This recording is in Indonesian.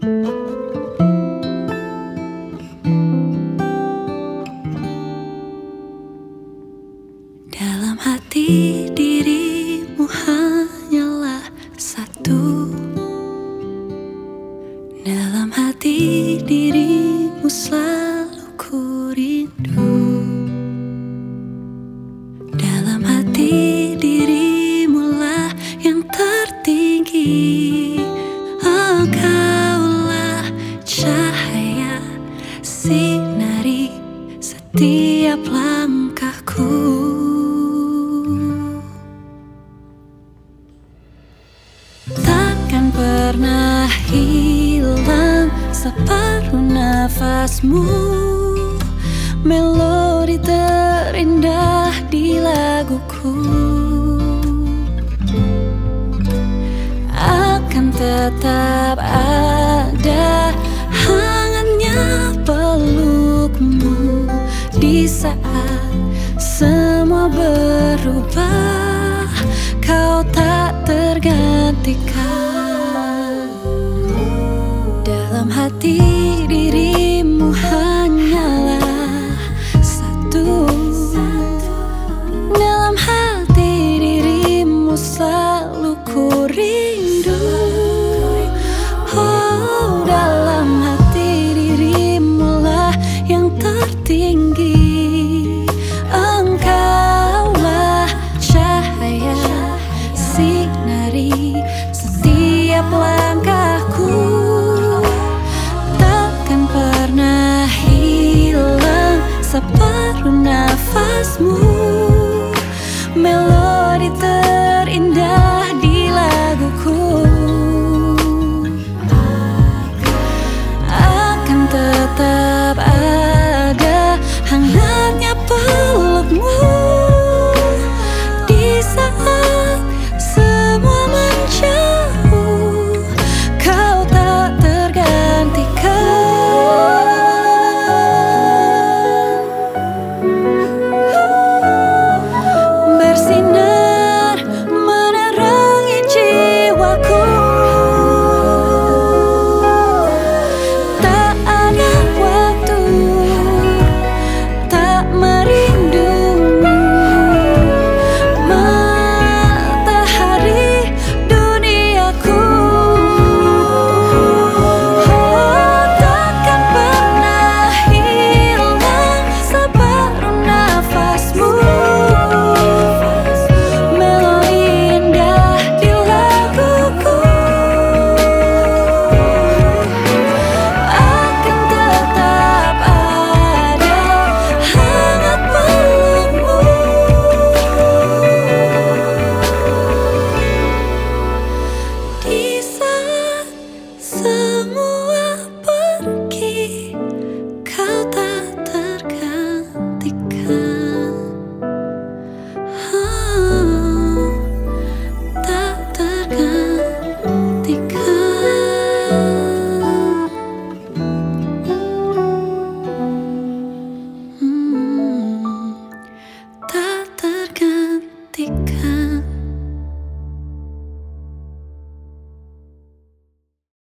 Dalam hati dirimu hanyalah satu. Dalam hati dirimu selalu setiap langkahku. Takkan pernah hilang separuh nafasmu. Melodi terindah di laguku. Akan tetap ada Di saat semua berubah Kau tak tergantikan setiap langkahku Takkan pernah hilang separuh nafasmu.